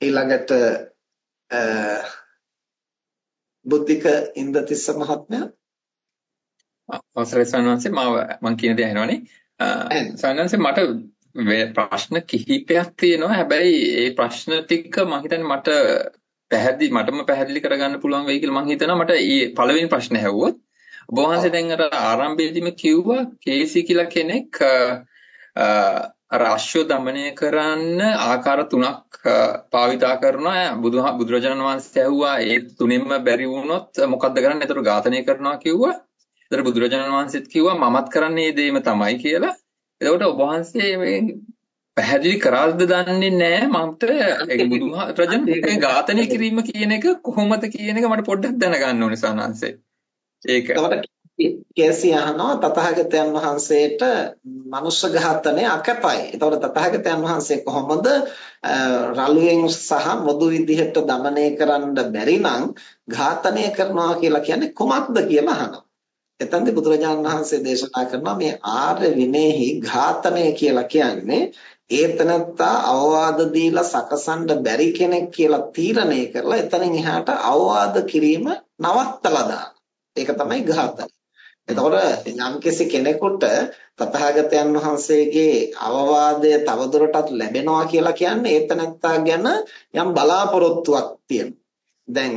ඊළඟට බුද්ධික ඉන්දතිස්ස මහත්මයා. අවසරයි සවනන්සේ මාව මං කියන දේ අහනවනේ. සවනන්සේ මට ප්‍රශ්න කිහිපයක් තියෙනවා. හැබැයි ඒ ප්‍රශ්න ටික මම හිතන්නේ මට පැහැදිලි මටම පැහැදිලි කරගන්න පුළුවන් වෙයි කියලා මම හිතනවා. මට ඊ පළවෙනි ප්‍රශ්නේ ඇහුවොත් ඔබ වහන්සේ දැන් අර ආරම්භයේදීම කිව්වා කේසි කියලා කෙනෙක් අර අශ්ව දමනය කරන්න ආකාර තුනක් භාවිතා කරනවා බුදුහා බුදුරජාණන් වහන්සේ ඇහුවා ඒ තුනෙන්ම බැරි වුණොත් මොකද්ද කරන්නේ? ඒතර ඝාතනය කරනවා කිව්වා. ඒතර බුදුරජාණන් වහන්සේත් කිව්වා මමත් කරන්නේ මේ දේම තමයි කියලා. එතකොට ඔබ වහන්සේ මේ පැහැදිලි කරාද දන්නේ නැහැ මට ඒ බුදුරජාණන් ඝාතනය කිරීම කියන එක කොහොමද කියන එක මට පොඩ්ඩක් දැනගන්න ඕනේ සානංශේ. ඒක. කේසී අහනවා තථාගතයන් වහන්සේට මනුෂ්‍ය ඝාතනය අකපයි. ඒතකොට තථාගතයන් වහන්සේ කොහොමද රළුවෙන් සහ මොදු විදිහට দমনය කරන්න බැරි නම් ඝාතනය කරනවා කියලා කියන්නේ කොමක්ද කියලා අහනවා. එතෙන්දී බුදුරජාණන් වහන්සේ දේශනා කරනවා මේ ආර්ය විනේහි ඝාතනය කියලා කියන්නේ ඒතනත්තා අවවාද දීලා සකසන්න බැරි කෙනෙක් කියලා තීරණය කරලා එතනින් එහාට අවවාද කිරීම නවත්තලා දාන. ඒක තමයි ඝාතනය. එතකොට යම්කිසි කෙනෙකුට තථාගතයන් වහන්සේගේ අවවාදය තවදුරටත් ලැබෙනවා කියලා කියන්නේ ඒතනත්තා ගැන යම් බලාපොරොත්තුවක් තියෙනවා. දැන්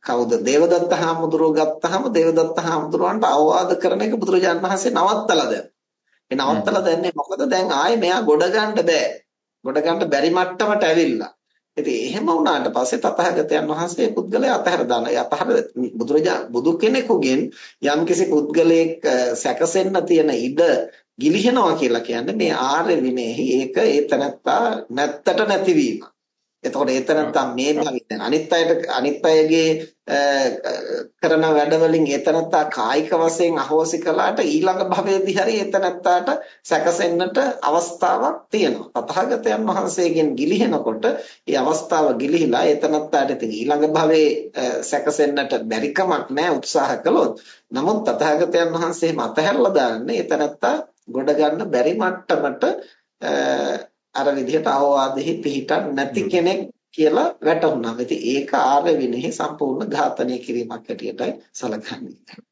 කවුද දේවදත්ත හාමුදුරුවෝ ගත්තාම දේවදත්ත හාමුදුරුවන්ට අවවාද කරන එක බුදුරජාණන් වහන්සේ නවත්තලා දැන්. ඒ නවත්තලා දැන්නේ මොකද දැන් ආයේ මෙයා ගොඩ ගන්න බෑ. ගොඩ ගන්න බැරි මට්ටමට ඇවිල්ලා. ඉතින් එහෙම වුණාට පස්සේ තථාගතයන් වහන්සේ පුද්ගලයා අතහැර දානවා. ඒ අතහැර බුදුරජා බුදු කෙනෙකුගෙන් යම්කිසි පුද්ගලයෙක් සැකසෙන්න තියෙන ඉඩ ගිලිහෙනවා කියලා කියන්නේ මේ ආර්ය විනයෙහි ඒක ඒ තනත්තා නැත්තට නැතිවීම. එතකොට ඒතරත්තා මේ භවිතන අනිත් අයට අනිත් අයගේ කරන වැඩවලින් ඒතරත්තා කායික වශයෙන් අහෝසි කළාට ඊළඟ භවයේදී හරි ඒතරත්තාට සැකසෙන්නට අවස්ථාවක් තියෙනවා. තථාගතයන් වහන්සේගෙන් ගිලිහෙනකොට ඒ අවස්ථාව ගිලිහිලා ඒතරත්තාට ඉතින් ඊළඟ භවයේ සැකසෙන්නට බැරි කමක් නැහැ උත්සාහ කළොත්. නමුත් තථාගතයන් වහන්සේ මතහැරලා දාන්නේ ඒතරත්තා ගොඩ ගන්න බැරි මට්ටමට අර විදිහට අවවාදෙහි පිහිටක් නැති කෙනෙක් කියලා වැටහුණා. ඉතින් ඒක ආර්ය විනයෙහි සම්පූර්ණ ඝාතනය කිරීමක් හැටියටයි සැලකන්නේ.